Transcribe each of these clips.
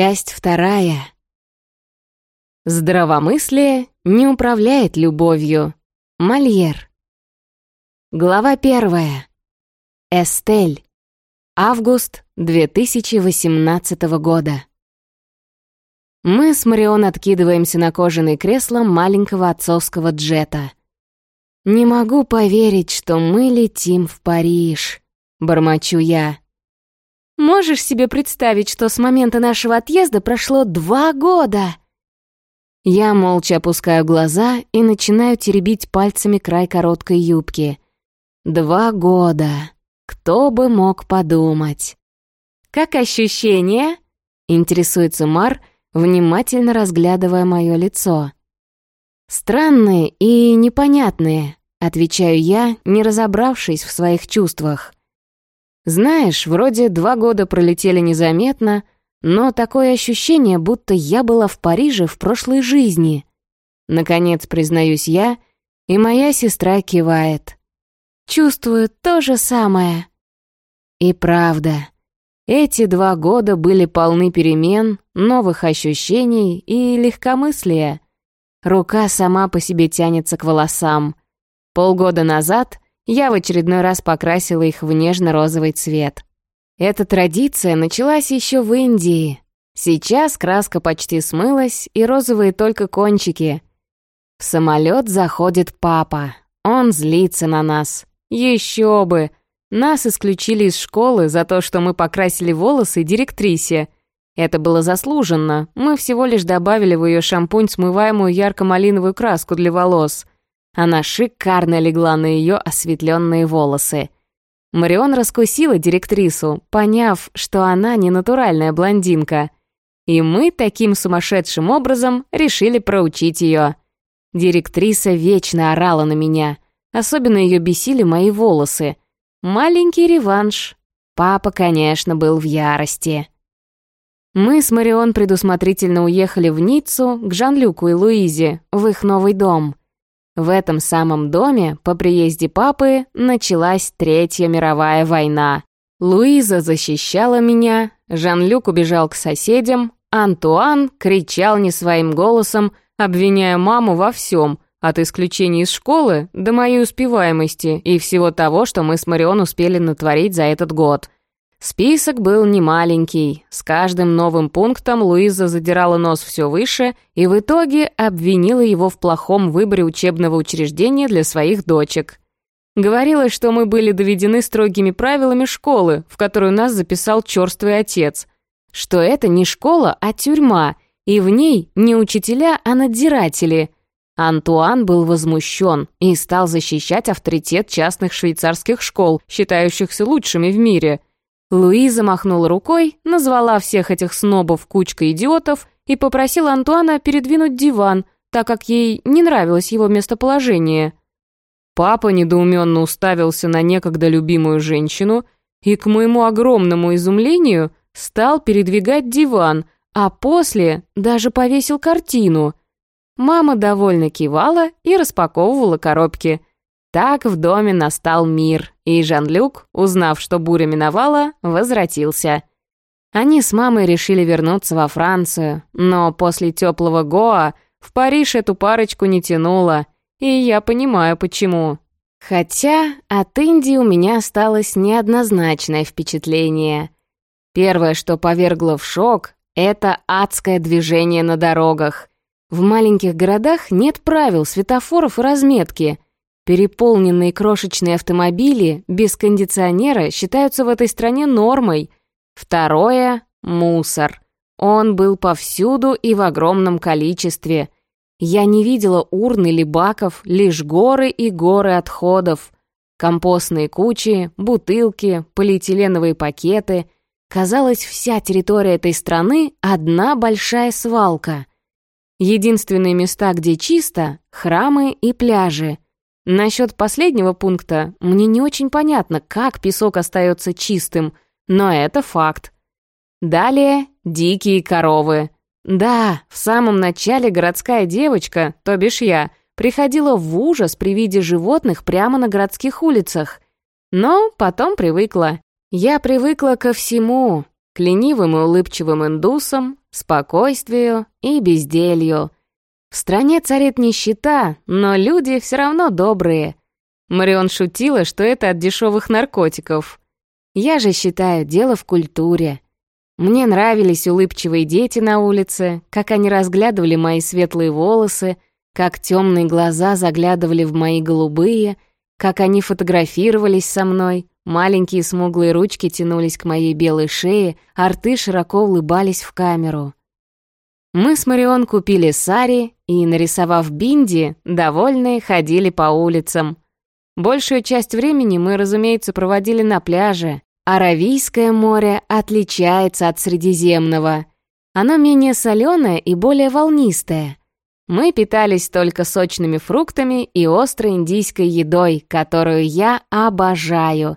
Часть вторая. Здравомыслие не управляет любовью. Мольер. Глава первая. Эстель. Август 2018 года. Мы с Марион откидываемся на кожаное кресло маленького отцовского джета. «Не могу поверить, что мы летим в Париж», — бормочу я. «Можешь себе представить, что с момента нашего отъезда прошло два года?» Я молча опускаю глаза и начинаю теребить пальцами край короткой юбки. «Два года. Кто бы мог подумать?» «Как ощущения?» — интересуется Мар, внимательно разглядывая мое лицо. «Странные и непонятные», — отвечаю я, не разобравшись в своих чувствах. Знаешь, вроде два года пролетели незаметно, но такое ощущение, будто я была в Париже в прошлой жизни. Наконец, признаюсь я, и моя сестра кивает. Чувствую то же самое. И правда, эти два года были полны перемен, новых ощущений и легкомыслия. Рука сама по себе тянется к волосам. Полгода назад — я в очередной раз покрасила их в нежно-розовый цвет. Эта традиция началась еще в Индии. Сейчас краска почти смылась, и розовые только кончики. В самолет заходит папа. Он злится на нас. Еще бы! Нас исключили из школы за то, что мы покрасили волосы директрисе. Это было заслуженно. Мы всего лишь добавили в ее шампунь смываемую ярко-малиновую краску для волос — она шикарно легла на ее осветленные волосы. Марион раскусила директрису, поняв, что она не натуральная блондинка. И мы таким сумасшедшим образом решили проучить ее. Директриса вечно орала на меня. Особенно ее бесили мои волосы. Маленький реванш. Папа, конечно, был в ярости. Мы с Марион предусмотрительно уехали в Ниццу к Жан-Люку и Луизе, в их новый дом. В этом самом доме по приезде папы началась Третья мировая война. Луиза защищала меня, Жан-Люк убежал к соседям, Антуан кричал не своим голосом, обвиняя маму во всем, от исключения из школы до моей успеваемости и всего того, что мы с Марион успели натворить за этот год. Список был немаленький. С каждым новым пунктом Луиза задирала нос все выше и в итоге обвинила его в плохом выборе учебного учреждения для своих дочек. Говорила, что мы были доведены строгими правилами школы, в которую нас записал черствый отец. Что это не школа, а тюрьма, и в ней не учителя, а надзиратели. Антуан был возмущен и стал защищать авторитет частных швейцарских школ, считающихся лучшими в мире – Луиза махнула рукой, назвала всех этих снобов кучкой идиотов и попросила Антуана передвинуть диван, так как ей не нравилось его местоположение. Папа недоуменно уставился на некогда любимую женщину и, к моему огромному изумлению, стал передвигать диван, а после даже повесил картину. Мама довольно кивала и распаковывала коробки – так в доме настал мир, и Жан-Люк, узнав, что буря миновала, возвратился. Они с мамой решили вернуться во Францию, но после теплого Гоа в Париж эту парочку не тянуло, и я понимаю, почему. Хотя от Индии у меня осталось неоднозначное впечатление. Первое, что повергло в шок, это адское движение на дорогах. В маленьких городах нет правил, светофоров и разметки — Переполненные крошечные автомобили без кондиционера считаются в этой стране нормой. Второе — мусор. Он был повсюду и в огромном количестве. Я не видела урн или баков, лишь горы и горы отходов. Компостные кучи, бутылки, полиэтиленовые пакеты. Казалось, вся территория этой страны — одна большая свалка. Единственные места, где чисто — храмы и пляжи — Насчет последнего пункта мне не очень понятно, как песок остается чистым, но это факт. Далее дикие коровы. Да, в самом начале городская девочка, то бишь я, приходила в ужас при виде животных прямо на городских улицах. Но потом привыкла. Я привыкла ко всему. К ленивым и улыбчивым индусам, спокойствию и безделью. В стране царит нищета, но люди все равно добрые. Марион шутила, что это от дешевых наркотиков. Я же считаю, дело в культуре. Мне нравились улыбчивые дети на улице, как они разглядывали мои светлые волосы, как темные глаза заглядывали в мои голубые, как они фотографировались со мной, маленькие смуглые ручки тянулись к моей белой шее, а рты широко улыбались в камеру. Мы с Марион купили сари и, нарисовав бинди, довольные, ходили по улицам. Большую часть времени мы, разумеется, проводили на пляже. Аравийское море отличается от Средиземного. Оно менее соленое и более волнистое. Мы питались только сочными фруктами и острой индийской едой, которую я обожаю.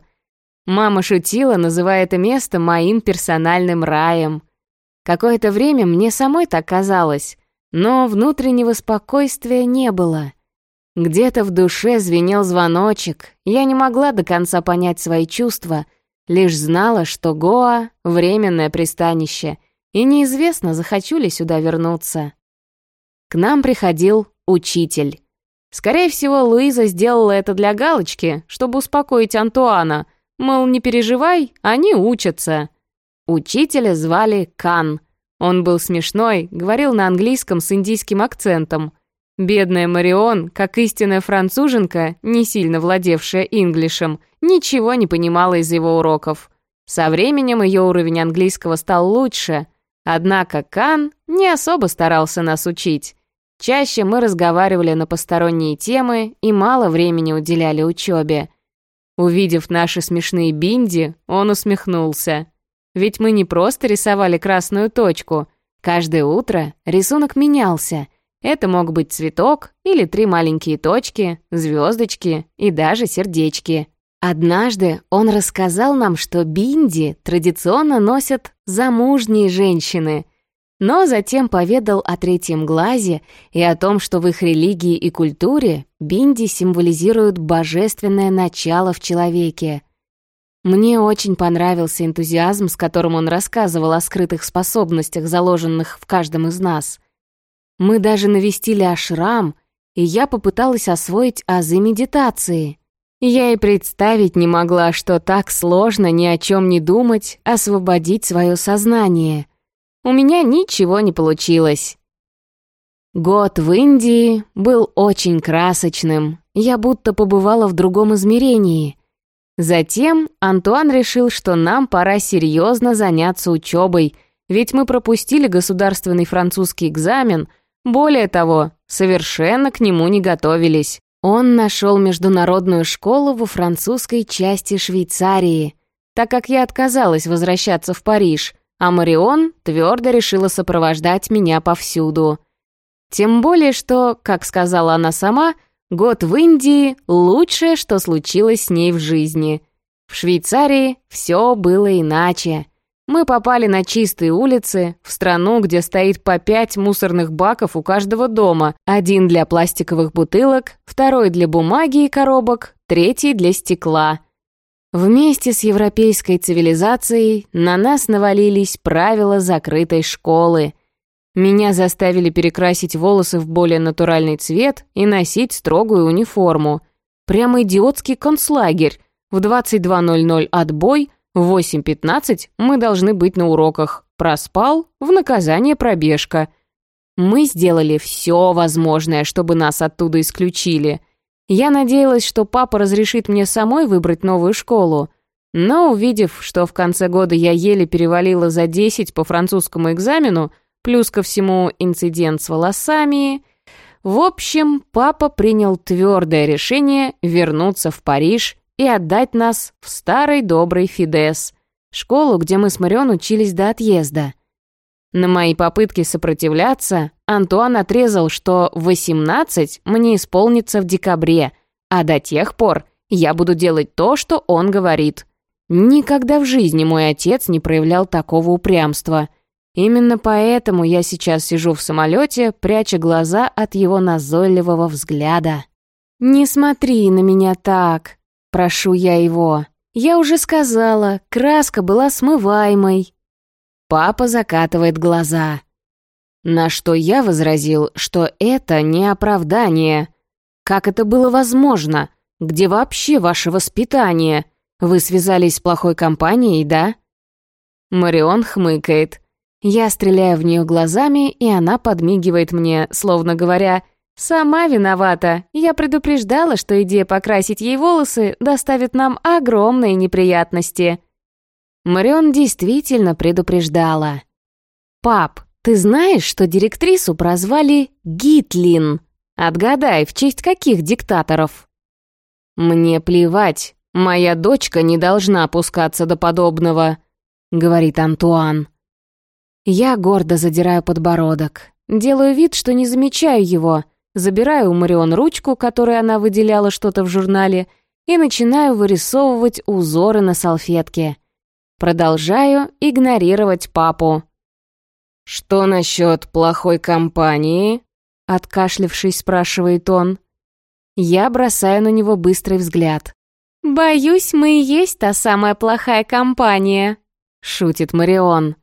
Мама шутила, называя это место моим персональным раем. Какое-то время мне самой так казалось, но внутреннего спокойствия не было. Где-то в душе звенел звоночек, я не могла до конца понять свои чувства, лишь знала, что Гоа — временное пристанище, и неизвестно, захочу ли сюда вернуться. К нам приходил учитель. Скорее всего, Луиза сделала это для галочки, чтобы успокоить Антуана, мол, не переживай, они учатся. Учителя звали Кан. Он был смешной, говорил на английском с индийским акцентом. Бедная Марион, как истинная француженка, не сильно владевшая инглишем, ничего не понимала из его уроков. Со временем ее уровень английского стал лучше, однако Кан не особо старался нас учить. Чаще мы разговаривали на посторонние темы и мало времени уделяли учебе. Увидев наши смешные бинди, он усмехнулся. Ведь мы не просто рисовали красную точку. Каждое утро рисунок менялся. Это мог быть цветок или три маленькие точки, звездочки и даже сердечки. Однажды он рассказал нам, что бинди традиционно носят замужние женщины, но затем поведал о третьем глазе и о том, что в их религии и культуре бинди символизируют божественное начало в человеке. Мне очень понравился энтузиазм, с которым он рассказывал о скрытых способностях, заложенных в каждом из нас. Мы даже навестили ашрам, и я попыталась освоить азы медитации. Я и представить не могла, что так сложно ни о чем не думать, освободить свое сознание. У меня ничего не получилось. Год в Индии был очень красочным. Я будто побывала в другом измерении — Затем Антуан решил, что нам пора серьезно заняться учебой, ведь мы пропустили государственный французский экзамен, более того, совершенно к нему не готовились. Он нашел международную школу во французской части Швейцарии, так как я отказалась возвращаться в Париж, а Марион твердо решила сопровождать меня повсюду. Тем более, что, как сказала она сама, Год в Индии — лучшее, что случилось с ней в жизни. В Швейцарии все было иначе. Мы попали на чистые улицы, в страну, где стоит по пять мусорных баков у каждого дома, один для пластиковых бутылок, второй для бумаги и коробок, третий для стекла. Вместе с европейской цивилизацией на нас навалились правила закрытой школы — меня заставили перекрасить волосы в более натуральный цвет и носить строгую униформу. Прямо идиотский концлагерь. В 22.00 отбой, в 8.15 мы должны быть на уроках. Проспал, в наказание пробежка. Мы сделали все возможное, чтобы нас оттуда исключили. Я надеялась, что папа разрешит мне самой выбрать новую школу. Но увидев, что в конце года я еле перевалила за 10 по французскому экзамену, Плюс ко всему инцидент с волосами. В общем, папа принял твердое решение вернуться в Париж и отдать нас в старый добрый Фидес, школу, где мы с Марион учились до отъезда. На мои попытки сопротивляться Антуан отрезал, что 18 мне исполнится в декабре, а до тех пор я буду делать то, что он говорит. Никогда в жизни мой отец не проявлял такого упрямства — Именно поэтому я сейчас сижу в самолете, пряча глаза от его назойливого взгляда. «Не смотри на меня так», — прошу я его. «Я уже сказала, краска была смываемой». Папа закатывает глаза. На что я возразил, что это не оправдание. Как это было возможно? Где вообще ваше воспитание? Вы связались с плохой компанией, да? Марион хмыкает. Я стреляю в нее глазами, и она подмигивает мне, словно говоря, «Сама виновата. Я предупреждала, что идея покрасить ей волосы доставит нам огромные неприятности». Марион действительно предупреждала. «Пап, ты знаешь, что директрису прозвали Гитлин? Отгадай, в честь каких диктаторов?» «Мне плевать. Моя дочка не должна опускаться до подобного», — говорит Антуан. Я гордо задираю подбородок. Делаю вид, что не замечаю его. Забираю у Марион ручку, которой она выделяла что-то в журнале, и начинаю вырисовывать узоры на салфетке. Продолжаю игнорировать папу. «Что насчет плохой компании?» Откашлившись, спрашивает он. Я бросаю на него быстрый взгляд. «Боюсь, мы и есть та самая плохая компания», — шутит Марион.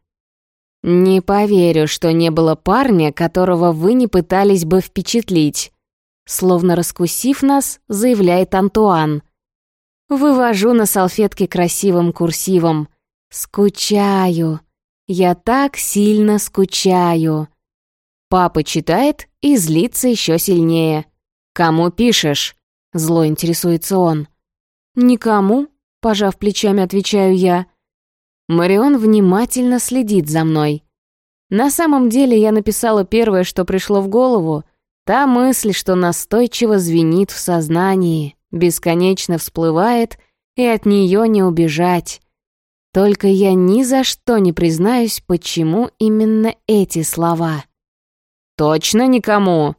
«Не поверю, что не было парня, которого вы не пытались бы впечатлить», словно раскусив нас, заявляет Антуан. Вывожу на салфетке красивым курсивом. «Скучаю. Я так сильно скучаю». Папа читает и злится еще сильнее. «Кому пишешь?» — зло интересуется он. «Никому», — пожав плечами, отвечаю я. Марион внимательно следит за мной. На самом деле я написала первое, что пришло в голову. Та мысль, что настойчиво звенит в сознании, бесконечно всплывает, и от нее не убежать. Только я ни за что не признаюсь, почему именно эти слова. «Точно никому?»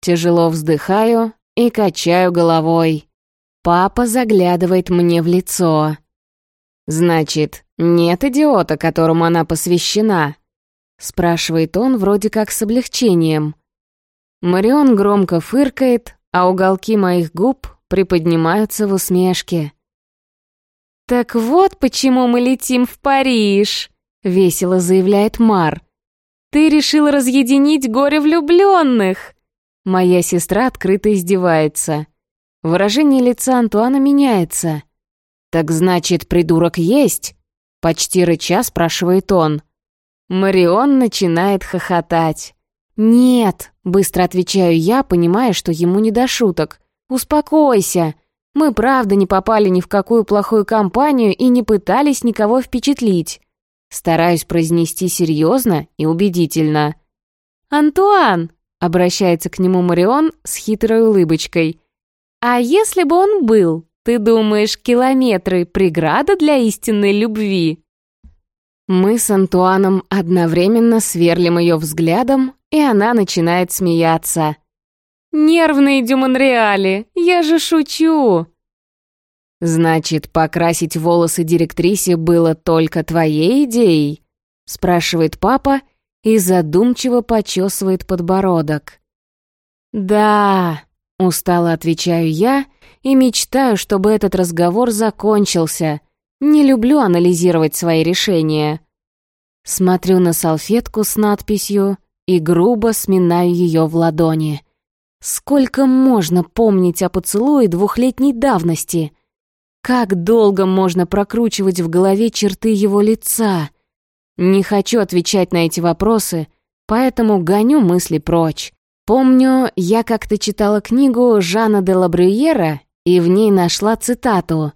Тяжело вздыхаю и качаю головой. Папа заглядывает мне в лицо. «Значит, нет идиота, которому она посвящена?» Спрашивает он вроде как с облегчением. Марион громко фыркает, а уголки моих губ приподнимаются в усмешке. «Так вот почему мы летим в Париж», — весело заявляет Мар. «Ты решил разъединить горе влюбленных!» Моя сестра открыто издевается. Выражение лица Антуана меняется. «Так значит, придурок есть?» Почти рыча спрашивает он. Марион начинает хохотать. «Нет», — быстро отвечаю я, понимая, что ему не до шуток. «Успокойся. Мы правда не попали ни в какую плохую компанию и не пытались никого впечатлить». Стараюсь произнести серьезно и убедительно. «Антуан!» — обращается к нему Марион с хитрой улыбочкой. «А если бы он был?» Ты думаешь, километры — преграда для истинной любви?» Мы с Антуаном одновременно сверлим ее взглядом, и она начинает смеяться. «Нервные Дюмонреали, я же шучу!» «Значит, покрасить волосы директрисе было только твоей идеей?» — спрашивает папа и задумчиво почесывает подбородок. «Да», — устало отвечаю я и мечтаю, чтобы этот разговор закончился. Не люблю анализировать свои решения. Смотрю на салфетку с надписью и грубо сминаю ее в ладони. Сколько можно помнить о поцелуе двухлетней давности? Как долго можно прокручивать в голове черты его лица? Не хочу отвечать на эти вопросы, поэтому гоню мысли прочь. Помню, я как-то читала книгу Жана де Лабрюера и в ней нашла цитату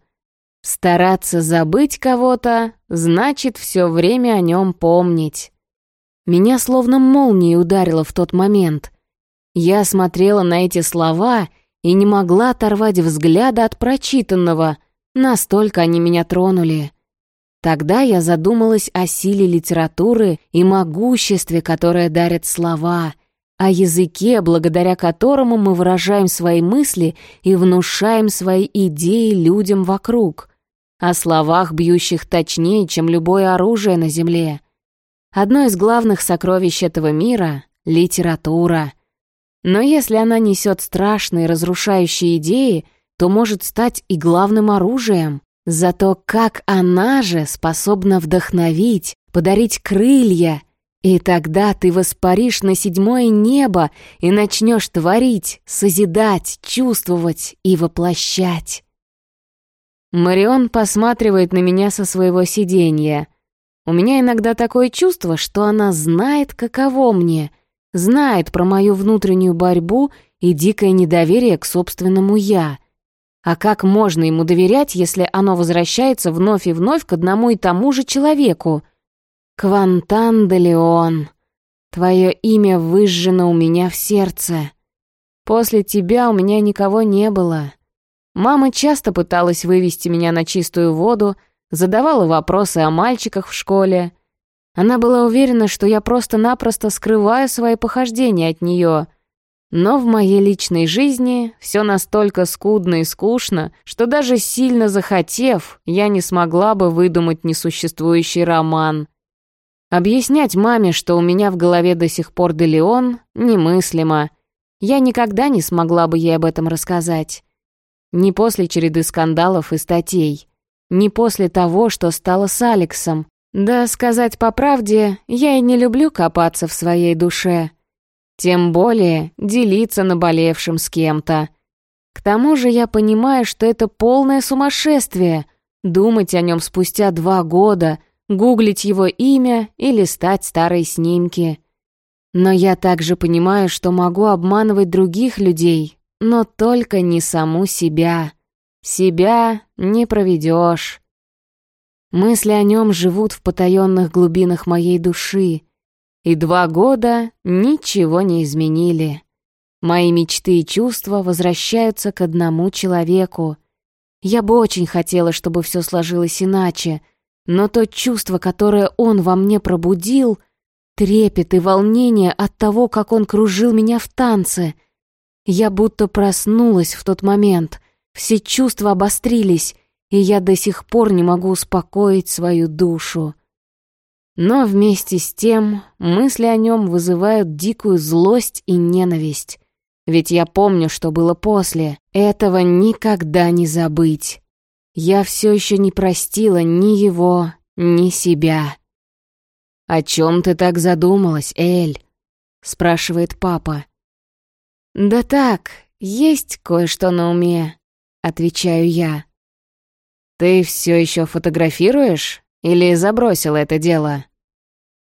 «Стараться забыть кого-то значит все время о нем помнить». Меня словно молнией ударило в тот момент. Я смотрела на эти слова и не могла оторвать взгляда от прочитанного, настолько они меня тронули. Тогда я задумалась о силе литературы и могуществе, которое дарят слова, о языке, благодаря которому мы выражаем свои мысли и внушаем свои идеи людям вокруг, о словах, бьющих точнее, чем любое оружие на Земле. Одно из главных сокровищ этого мира — литература. Но если она несет страшные разрушающие идеи, то может стать и главным оружием. Зато как она же способна вдохновить, подарить крылья — И тогда ты воспаришь на седьмое небо и начнешь творить, созидать, чувствовать и воплощать. Марион посматривает на меня со своего сиденья. У меня иногда такое чувство, что она знает, каково мне, знает про мою внутреннюю борьбу и дикое недоверие к собственному «я». А как можно ему доверять, если оно возвращается вновь и вновь к одному и тому же человеку? Квантан де Леон, твое имя выжжено у меня в сердце. После тебя у меня никого не было. Мама часто пыталась вывести меня на чистую воду, задавала вопросы о мальчиках в школе. Она была уверена, что я просто-напросто скрываю свои похождения от нее. Но в моей личной жизни все настолько скудно и скучно, что даже сильно захотев, я не смогла бы выдумать несуществующий роман. Объяснять маме, что у меня в голове до сих пор Делеон, немыслимо. Я никогда не смогла бы ей об этом рассказать. Не после череды скандалов и статей. Не после того, что стало с Алексом. Да, сказать по правде, я и не люблю копаться в своей душе. Тем более делиться наболевшим с кем-то. К тому же я понимаю, что это полное сумасшествие — думать о нем спустя два года — гуглить его имя и листать старые снимки. Но я также понимаю, что могу обманывать других людей, но только не саму себя. Себя не проведешь. Мысли о нем живут в потаенных глубинах моей души, и два года ничего не изменили. Мои мечты и чувства возвращаются к одному человеку. Я бы очень хотела, чтобы все сложилось иначе, но то чувство, которое он во мне пробудил, трепет и волнение от того, как он кружил меня в танце. Я будто проснулась в тот момент, все чувства обострились, и я до сих пор не могу успокоить свою душу. Но вместе с тем мысли о нем вызывают дикую злость и ненависть. Ведь я помню, что было после. Этого никогда не забыть. Я все еще не простила ни его, ни себя. «О чем ты так задумалась, Эль?» — спрашивает папа. «Да так, есть кое-что на уме», — отвечаю я. «Ты все еще фотографируешь или забросила это дело?»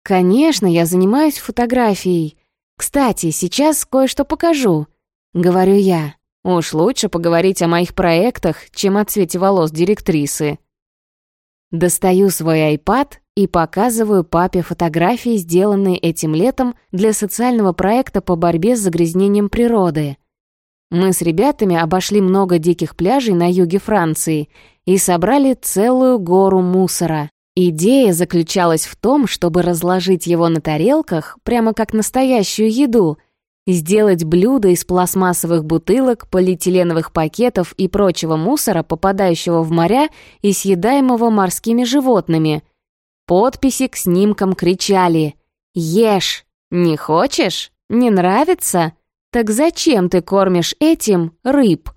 «Конечно, я занимаюсь фотографией. Кстати, сейчас кое-что покажу», — говорю я. Уж лучше поговорить о моих проектах, чем о цвете волос директрисы. Достаю свой iPad и показываю папе фотографии, сделанные этим летом для социального проекта по борьбе с загрязнением природы. Мы с ребятами обошли много диких пляжей на юге Франции и собрали целую гору мусора. Идея заключалась в том, чтобы разложить его на тарелках, прямо как настоящую еду — Сделать блюдо из пластмассовых бутылок, полиэтиленовых пакетов и прочего мусора, попадающего в моря и съедаемого морскими животными. Подписи к снимкам кричали «Ешь! Не хочешь? Не нравится? Так зачем ты кормишь этим рыб?»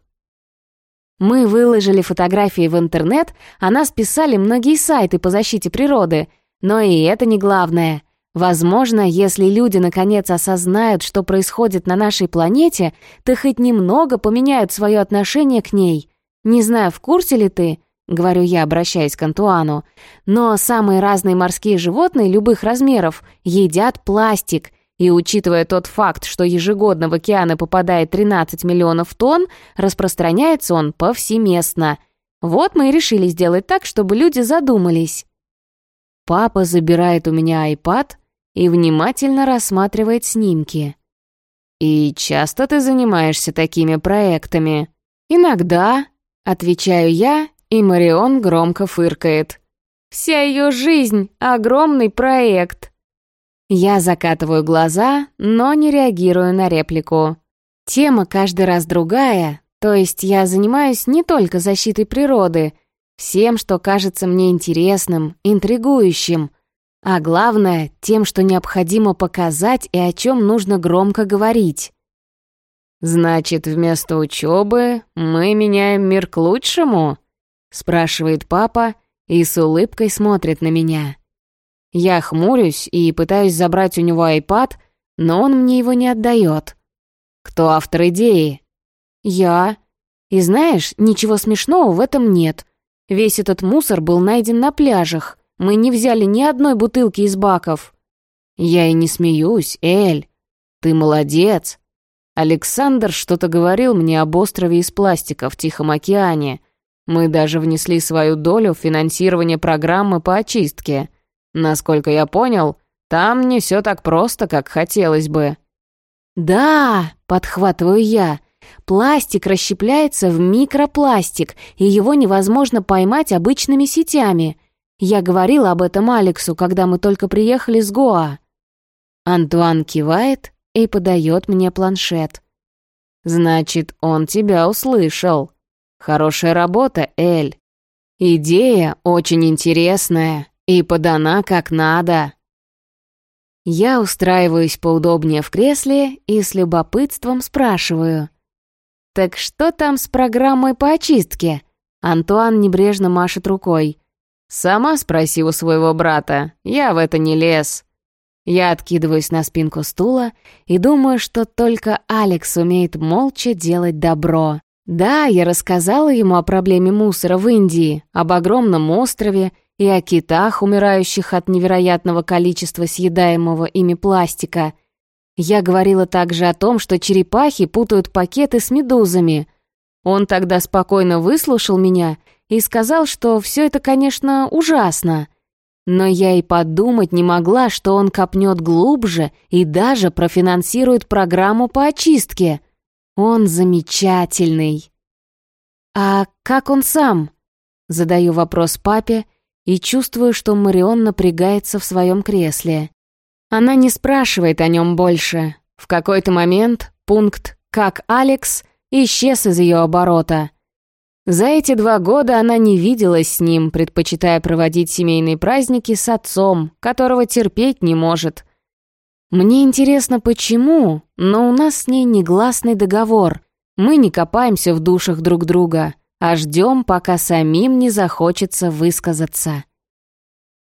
Мы выложили фотографии в интернет, а нас писали многие сайты по защите природы. Но и это не главное. Возможно, если люди наконец осознают, что происходит на нашей планете, то хоть немного поменяют свое отношение к ней. Не знаю, в курсе ли ты, говорю я, обращаясь к Антуану, но самые разные морские животные любых размеров едят пластик, и учитывая тот факт, что ежегодно в океаны попадает 13 миллионов тонн, распространяется он повсеместно. Вот мы и решили сделать так, чтобы люди задумались. Папа забирает у меня iPad — и внимательно рассматривает снимки. «И часто ты занимаешься такими проектами?» «Иногда», — отвечаю я, и Марион громко фыркает. «Вся ее жизнь — огромный проект». Я закатываю глаза, но не реагирую на реплику. Тема каждый раз другая, то есть я занимаюсь не только защитой природы, всем, что кажется мне интересным, интригующим, а главное, тем, что необходимо показать и о чем нужно громко говорить. «Значит, вместо учебы мы меняем мир к лучшему?» — спрашивает папа и с улыбкой смотрит на меня. Я хмурюсь и пытаюсь забрать у него iPad, но он мне его не отдает. Кто автор идеи? Я. И знаешь, ничего смешного в этом нет. Весь этот мусор был найден на пляжах. Мы не взяли ни одной бутылки из баков. Я и не смеюсь, Эль. Ты молодец. Александр что-то говорил мне об острове из пластика в Тихом океане. Мы даже внесли свою долю в финансирование программы по очистке. Насколько я понял, там не все так просто, как хотелось бы. «Да», — подхватываю я, — «пластик расщепляется в микропластик, и его невозможно поймать обычными сетями. Я говорила об этом Алексу, когда мы только приехали с Гоа». Антуан кивает и подает мне планшет. «Значит, он тебя услышал. Хорошая работа, Эль. Идея очень интересная и подана как надо». Я устраиваюсь поудобнее в кресле и с любопытством спрашиваю. «Так что там с программой по очистке?» Антуан небрежно машет рукой. «Сама спроси у своего брата, я в это не лез». Я откидываюсь на спинку стула и думаю, что только Алекс умеет молча делать добро. Да, я рассказала ему о проблеме мусора в Индии, об огромном острове и о китах, умирающих от невероятного количества съедаемого ими пластика. Я говорила также о том, что черепахи путают пакеты с медузами. Он тогда спокойно выслушал меня и сказал, что все это, конечно, ужасно. Но я и подумать не могла, что он копнет глубже и даже профинансирует программу по очистке. Он замечательный. «А как он сам?» Задаю вопрос папе, и чувствую, что Марион напрягается в своем кресле. Она не спрашивает о нем больше. В какой-то момент пункт «как Алекс» исчез из ее оборота. За эти два года она не виделась с ним, предпочитая проводить семейные праздники с отцом, которого терпеть не может. Мне интересно, почему, но у нас с ней негласный договор. Мы не копаемся в душах друг друга а ждем, пока самим не захочется высказаться.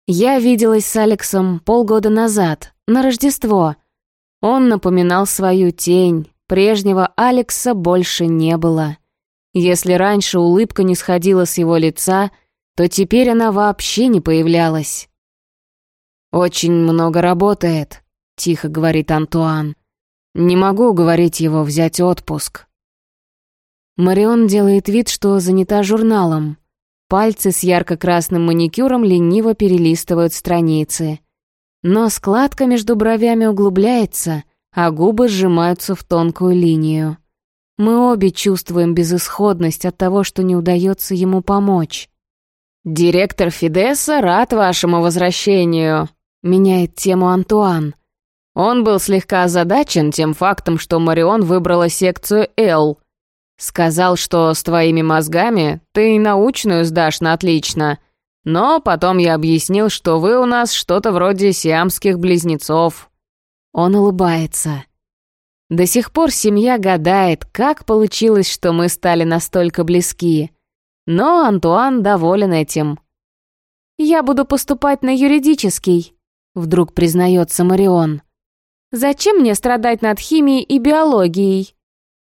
Я виделась с Алексом полгода назад, на Рождество. Он напоминал свою тень, прежнего Алекса больше не было. Если раньше улыбка не сходила с его лица, то теперь она вообще не появлялась. «Очень много работает», — тихо говорит Антуан. «Не могу уговорить его взять отпуск». Марион делает вид, что занята журналом. Пальцы с ярко-красным маникюром лениво перелистывают страницы. Но складка между бровями углубляется, а губы сжимаются в тонкую линию. Мы обе чувствуем безысходность от того, что не удается ему помочь. «Директор Фидеса рад вашему возвращению», — меняет тему Антуан. Он был слегка озадачен тем фактом, что Марион выбрала секцию «Л», Сказал, что с твоими мозгами ты и научную сдашь на отлично. Но потом я объяснил, что вы у нас что-то вроде сиамских близнецов». Он улыбается. До сих пор семья гадает, как получилось, что мы стали настолько близки. Но Антуан доволен этим. «Я буду поступать на юридический», — вдруг признается Марион. «Зачем мне страдать над химией и биологией?»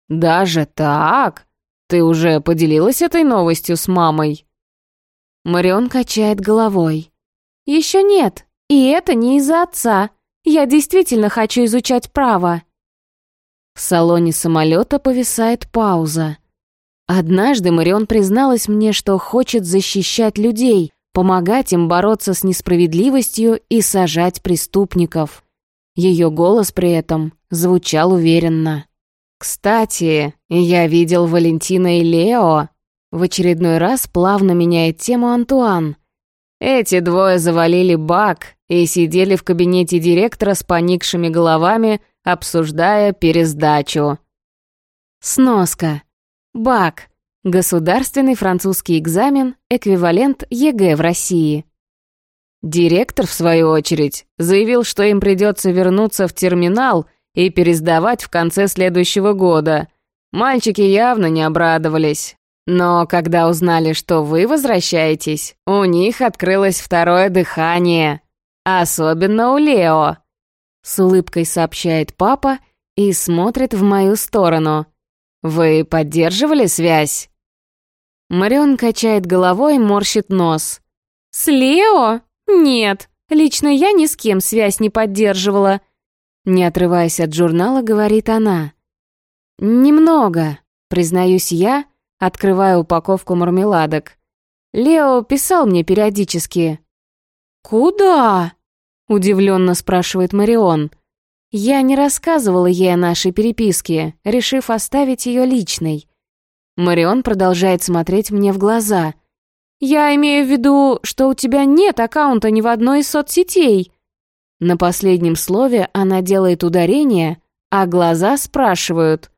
«Даже так? Ты уже поделилась этой новостью с мамой?» Марион качает головой. «Еще нет, и это не из-за отца. Я действительно хочу изучать право». В салоне самолета повисает пауза. Однажды Марион призналась мне, что хочет защищать людей, помогать им бороться с несправедливостью и сажать преступников. Ее голос при этом звучал уверенно. «Кстати, я видел Валентина и Лео». В очередной раз плавно меняет тему Антуан. Эти двое завалили бак и сидели в кабинете директора с поникшими головами, обсуждая пересдачу. Сноска. БАК. Государственный французский экзамен, эквивалент ЕГЭ в России. Директор, в свою очередь, заявил, что им придется вернуться в терминаль и пересдавать в конце следующего года. Мальчики явно не обрадовались. Но когда узнали, что вы возвращаетесь, у них открылось второе дыхание. Особенно у Лео!» С улыбкой сообщает папа и смотрит в мою сторону. «Вы поддерживали связь?» Марион качает головой и морщит нос. «С Лео? Нет, лично я ни с кем связь не поддерживала». Не отрываясь от журнала, говорит она. «Немного», признаюсь я, открывая упаковку мармеладок. Лео писал мне периодически. «Куда?» — удивленно спрашивает Марион. Я не рассказывала ей о нашей переписке, решив оставить ее личной. Марион продолжает смотреть мне в глаза. «Я имею в виду, что у тебя нет аккаунта ни в одной из соцсетей». На последнем слове она делает ударение, а глаза спрашивают.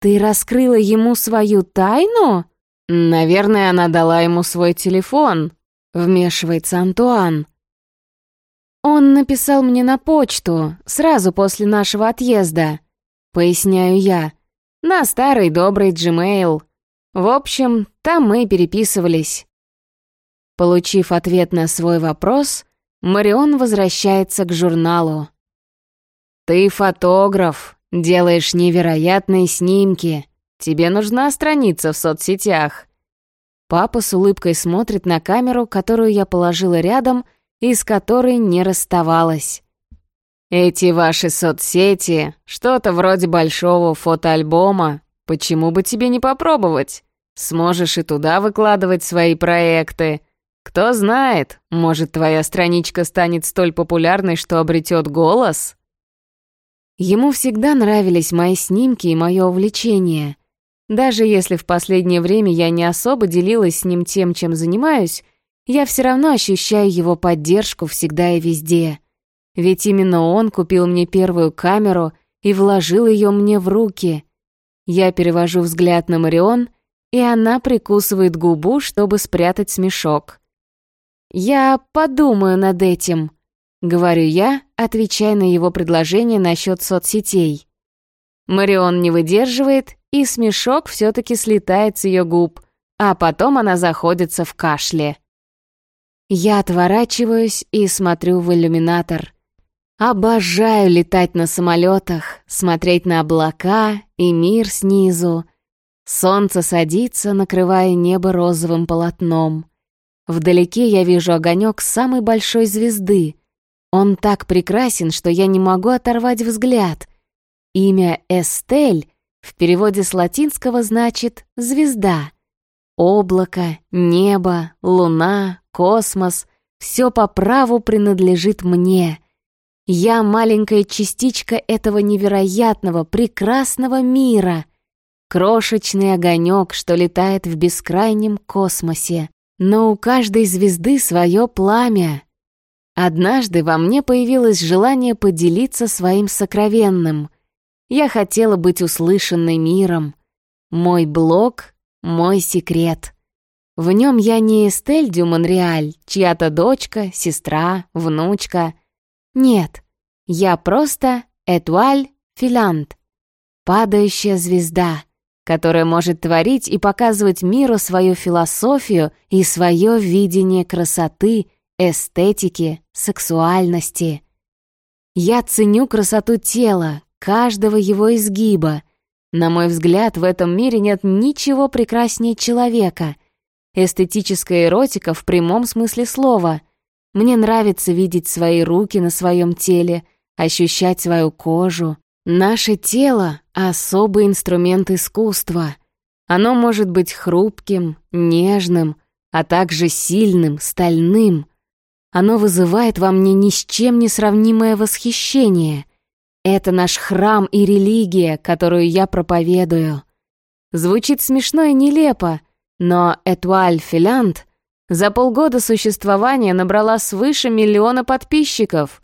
«Ты раскрыла ему свою тайну?» «Наверное, она дала ему свой телефон», — вмешивается Антуан. «Он написал мне на почту, сразу после нашего отъезда», — поясняю я, «на старый добрый Gmail. В общем, там мы переписывались». Получив ответ на свой вопрос, Марион возвращается к журналу. «Ты фотограф, делаешь невероятные снимки. Тебе нужна страница в соцсетях». Папа с улыбкой смотрит на камеру, которую я положила рядом, — и с которой не расставалась. Эти ваши соцсети, что-то вроде большого фотоальбома, почему бы тебе не попробовать? Сможешь и туда выкладывать свои проекты. Кто знает, может, твоя страничка станет столь популярной, что обретет голос? Ему всегда нравились мои снимки и мое увлечение. Даже если в последнее время я не особо делилась с ним тем, чем занимаюсь, я все равно ощущаю его поддержку всегда и везде. Ведь именно он купил мне первую камеру и вложил ее мне в руки. Я перевожу взгляд на Марион, и она прикусывает губу, чтобы спрятать смешок. «Я подумаю над этим», — говорю я, отвечая на его предложение насчет соцсетей. Марион не выдерживает, и смешок все-таки слетает с ее губ, а потом она заходится в кашле. Я отворачиваюсь и смотрю в иллюминатор. Обожаю летать на самолетах, смотреть на облака и мир снизу. Солнце садится, накрывая небо розовым полотном. Вдалеке я вижу огонек самой большой звезды. Он так прекрасен, что я не могу оторвать взгляд. Имя Эстель в переводе с латинского значит «звезда». Облако, небо, луна, космос — все по праву принадлежит мне. Я маленькая частичка этого невероятного, прекрасного мира. Крошечный огонек, что летает в бескрайнем космосе. Но у каждой звезды свое пламя. Однажды во мне появилось желание поделиться своим сокровенным. Я хотела быть услышанной миром. Мой блог мой секрет. В нем я не Эстель Дю Монреаль, чья-то дочка, сестра, внучка. Нет, я просто Этуаль Филант, падающая звезда, которая может творить и показывать миру свою философию и свое видение красоты, эстетики, сексуальности. Я ценю красоту тела, каждого его изгиба, на мой взгляд, в этом мире нет ничего прекраснее человека. Эстетическая эротика в прямом смысле слова. Мне нравится видеть свои руки на своем теле, ощущать свою кожу. Наше тело — особый инструмент искусства. Оно может быть хрупким, нежным, а также сильным, стальным. Оно вызывает во мне ни с чем не сравнимое восхищение. Это наш храм и религия, которую я проповедую. Звучит смешно и нелепо, но Этуаль Филянт за полгода существования набрала свыше миллиона подписчиков.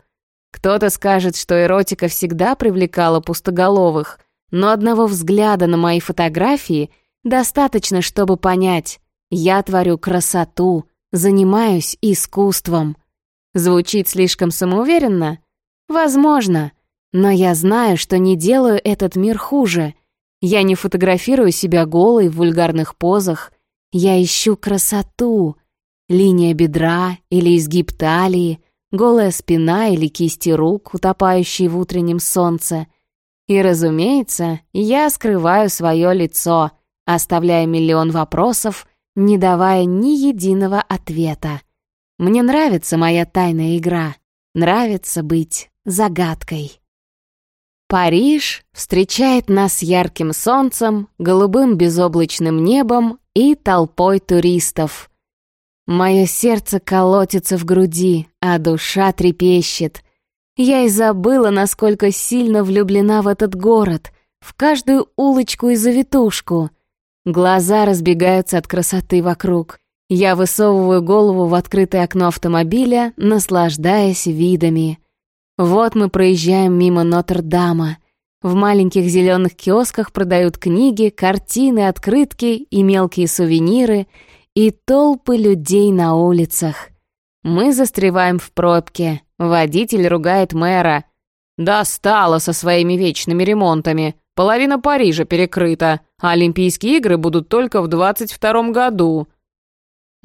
Кто-то скажет, что эротика всегда привлекала пустоголовых, но одного взгляда на мои фотографии достаточно, чтобы понять, я творю красоту, занимаюсь искусством. Звучит слишком самоуверенно? Возможно. Но я знаю, что не делаю этот мир хуже. Я не фотографирую себя голой в вульгарных позах. Я ищу красоту. Линия бедра или изгиб талии, голая спина или кисти рук, утопающие в утреннем солнце. И, разумеется, я скрываю свое лицо, оставляя миллион вопросов, не давая ни единого ответа. Мне нравится моя тайная игра. Нравится быть загадкой. Париж встречает нас ярким солнцем, голубым безоблачным небом и толпой туристов. Мое сердце колотится в груди, а душа трепещет. Я и забыла, насколько сильно влюблена в этот город, в каждую улочку и завитушку. Глаза разбегаются от красоты вокруг. Я высовываю голову в открытое окно автомобиля, наслаждаясь видами. Вот мы проезжаем мимо Нотр-Дама. В маленьких зеленых киосках продают книги, картины, открытки и мелкие сувениры, и толпы людей на улицах. Мы застреваем в пробке. Водитель ругает мэра. «Достало со своими вечными ремонтами. Половина Парижа перекрыта, Олимпийские игры будут только в 22 году».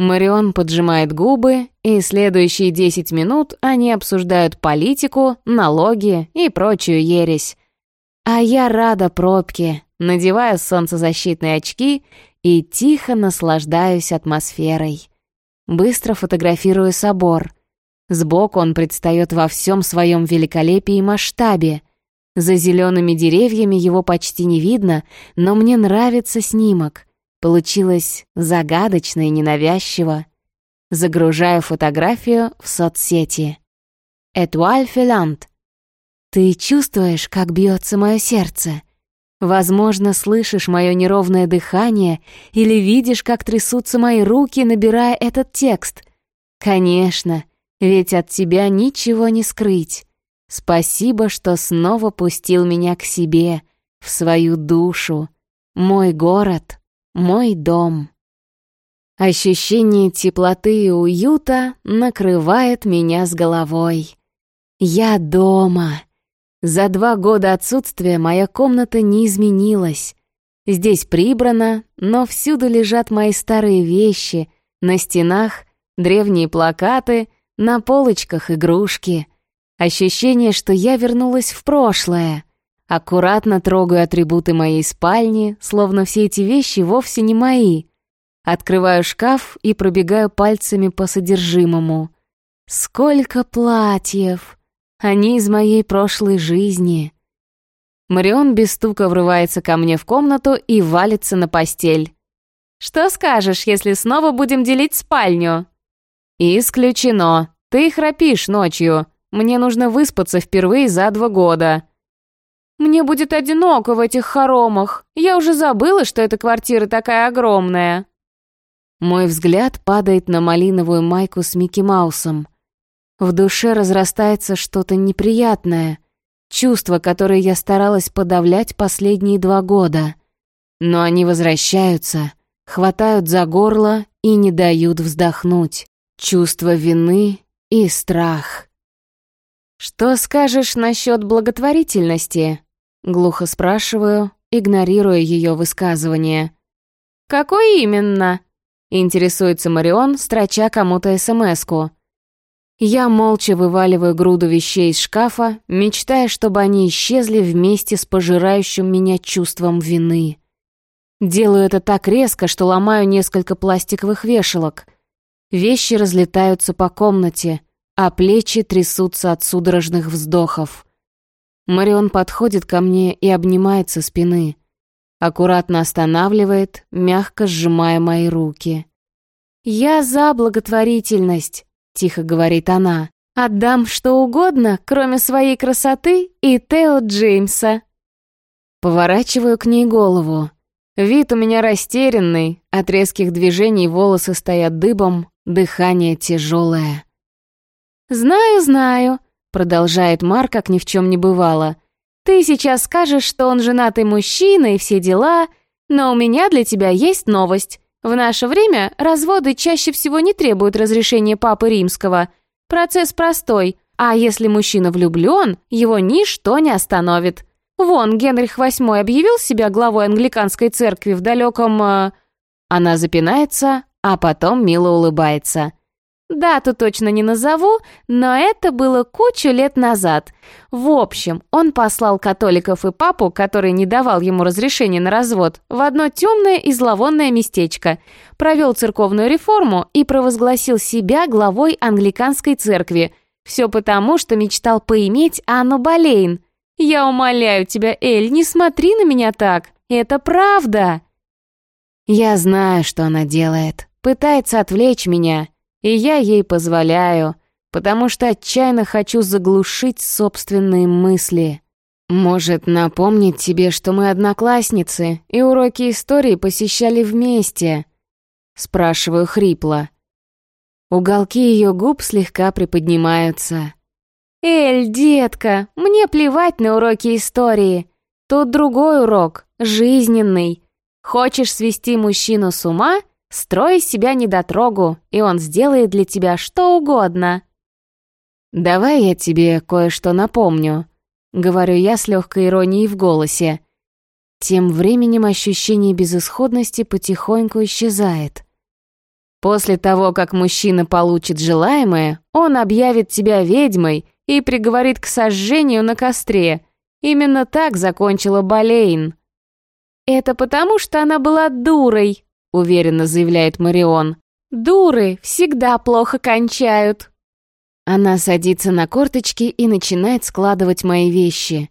Марион поджимает губы, и следующие 10 минут они обсуждают политику, налоги и прочую ересь. А я рада пробке, надеваю солнцезащитные очки и тихо наслаждаюсь атмосферой. Быстро фотографирую собор. Сбоку он предстает во всем своем великолепии и масштабе. За зелеными деревьями его почти не видно, но мне нравится снимок — Получилось загадочно и ненавязчиво. Загружаю фотографию в соцсети. Этуаль Филант. Ты чувствуешь, как бьется мое сердце? Возможно, слышишь мое неровное дыхание или видишь, как трясутся мои руки, набирая этот текст. Конечно, ведь от тебя ничего не скрыть. Спасибо, что снова пустил меня к себе, в свою душу. Мой город мой дом. Ощущение теплоты и уюта накрывает меня с головой. Я дома. За два года отсутствия моя комната не изменилась. Здесь прибрано, но всюду лежат мои старые вещи, на стенах древние плакаты, на полочках игрушки. Ощущение, что я вернулась в прошлое — Аккуратно трогаю атрибуты моей спальни, словно все эти вещи вовсе не мои. Открываю шкаф и пробегаю пальцами по содержимому. Сколько платьев! Они из моей прошлой жизни. Марион без стука врывается ко мне в комнату и валится на постель. «Что скажешь, если снова будем делить спальню?» «Исключено. Ты храпишь ночью. Мне нужно выспаться впервые за два года». Мне будет одиноко в этих хоромах. Я уже забыла, что эта квартира такая огромная». Мой взгляд падает на малиновую майку с Микки Маусом. В душе разрастается что-то неприятное, чувство, которое я старалась подавлять последние два года. Но они возвращаются, хватают за горло и не дают вздохнуть. Чувство вины и страх. «Что скажешь насчет благотворительности?» Глухо спрашиваю, игнорируя ее высказывание. «Какой именно?» — интересуется Марион, строча кому-то СМС-ку. Я молча вываливаю груду вещей из шкафа, мечтая, чтобы они исчезли вместе с пожирающим меня чувством вины. Делаю это так резко, что ломаю несколько пластиковых вешалок. Вещи разлетаются по комнате, а плечи трясутся от судорожных вздохов. Марион подходит ко мне и обнимает со спины. Аккуратно останавливает, мягко сжимая мои руки. «Я за благотворительность», — тихо говорит она. «Отдам что угодно, кроме своей красоты и Тео Джеймса». Поворачиваю к ней голову. Вид у меня растерянный, от резких движений волосы стоят дыбом, дыхание тяжелое. «Знаю, знаю», Продолжает Мар, как ни в чем не бывало. «Ты сейчас скажешь, что он женатый мужчина и все дела, но у меня для тебя есть новость. В наше время разводы чаще всего не требуют разрешения Папы Римского. Процесс простой, а если мужчина влюблен, его ничто не остановит. Вон, Генрих VIII объявил себя главой англиканской церкви в далеком... Э... Она запинается, а потом мило улыбается. Дату точно не назову, но это было кучу лет назад. В общем, он послал католиков и папу, который не давал ему разрешения на развод, в одно темное и зловонное местечко, провел церковную реформу и провозгласил себя главой англиканской церкви. Все потому, что мечтал поиметь Анну Болейн. «Я умоляю тебя, Эль, не смотри на меня так, это правда!» Я знаю, что она делает. Пытается отвлечь меня, и я ей позволяю, потому что отчаянно хочу заглушить собственные мысли. Может, напомнить тебе, что мы одноклассницы и уроки истории посещали вместе? Спрашиваю хрипло. Уголки ее губ слегка приподнимаются. «Эль, детка, мне плевать на уроки истории. Тут другой урок, жизненный. Хочешь свести мужчину с ума — Строй себя недотрогу, и он сделает для тебя что угодно. «Давай я тебе кое-что напомню», — говорю я с легкой иронией в голосе. Тем временем ощущение безысходности потихоньку исчезает. После того, как мужчина получит желаемое, он объявит тебя ведьмой и приговорит к сожжению на костре. Именно так закончила Болейн. «Это потому, что она была дурой», — уверенно заявляет Марион. «Дуры всегда плохо кончают». Она садится на корточки и начинает складывать мои вещи.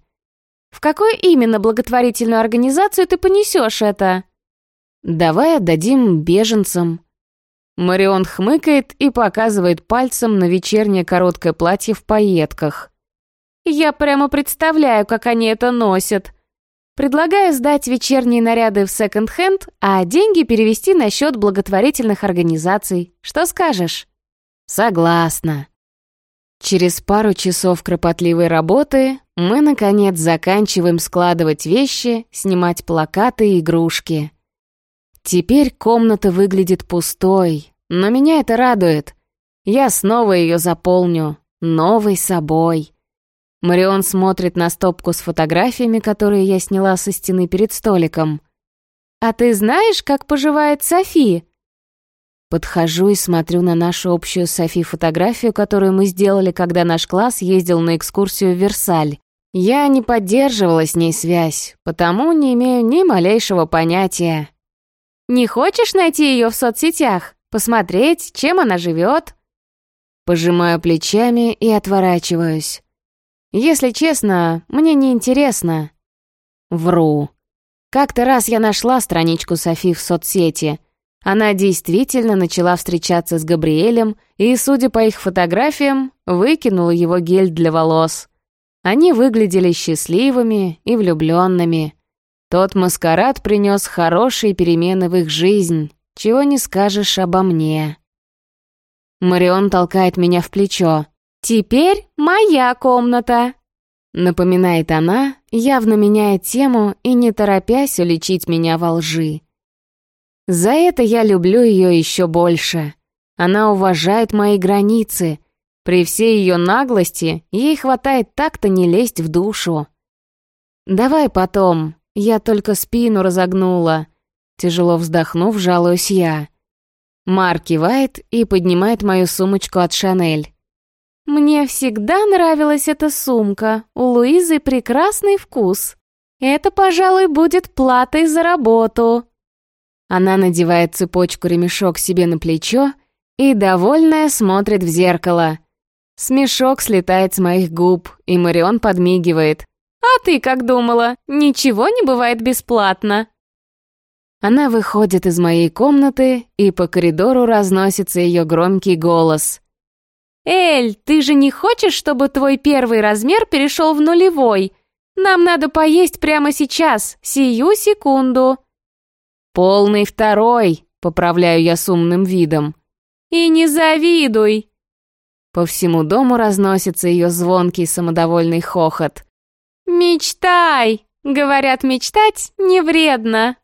«В какую именно благотворительную организацию ты понесешь это?» «Давай отдадим беженцам». Марион хмыкает и показывает пальцем на вечернее короткое платье в пайетках. «Я прямо представляю, как они это носят», Предлагаю сдать вечерние наряды в секонд-хенд, а деньги перевести на счет благотворительных организаций. Что скажешь? Согласна. Через пару часов кропотливой работы мы, наконец, заканчиваем складывать вещи, снимать плакаты и игрушки. Теперь комната выглядит пустой, но меня это радует. Я снова ее заполню, новой собой. Марион смотрит на стопку с фотографиями, которые я сняла со стены перед столиком. «А ты знаешь, как поживает Софи?» Подхожу и смотрю на нашу общую Софи фотографию, которую мы сделали, когда наш класс ездил на экскурсию в Версаль. Я не поддерживала с ней связь, потому не имею ни малейшего понятия. «Не хочешь найти ее в соцсетях? Посмотреть, чем она живет?» Пожимаю плечами и отворачиваюсь. Если честно, мне не интересно. Вру. Как-то раз я нашла страничку Софи в соцсети. Она действительно начала встречаться с Габриэлем и, судя по их фотографиям, выкинула его гель для волос. Они выглядели счастливыми и влюбленными. Тот маскарад принес хорошие перемены в их жизнь, чего не скажешь обо мне. Марион толкает меня в плечо. «Теперь моя комната», — напоминает она, явно меняя тему и не торопясь уличить меня во лжи. За это я люблю ее еще больше. Она уважает мои границы. При всей ее наглости ей хватает так-то не лезть в душу. «Давай потом, я только спину разогнула», — тяжело вздохнув, жалуюсь я. Мар кивает и поднимает мою сумочку от Шанель. Мне всегда нравилась эта сумка. У Луизы прекрасный вкус. Это, пожалуй, будет платой за работу. Она надевает цепочку-ремешок себе на плечо и, довольная, смотрит в зеркало. Смешок слетает с моих губ, и Марион подмигивает. «А ты как думала? Ничего не бывает бесплатно!» Она выходит из моей комнаты, и по коридору разносится ее громкий голос. «Эль, ты же не хочешь, чтобы твой первый размер перешел в нулевой? Нам надо поесть прямо сейчас, сию секунду». «Полный второй», — поправляю я с умным видом. «И не завидуй!» По всему дому разносится ее звонкий самодовольный хохот. «Мечтай!» Говорят, мечтать не вредно.